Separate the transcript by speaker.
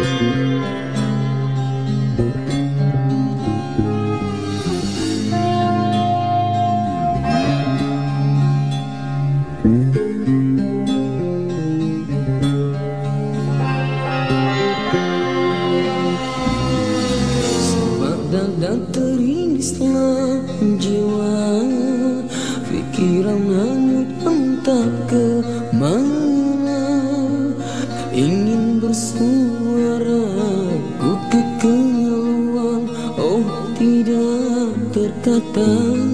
Speaker 1: Sebab dadah teririslah jiwa. Pikiran hanyut entah ke mana. Ingin bersua cantando.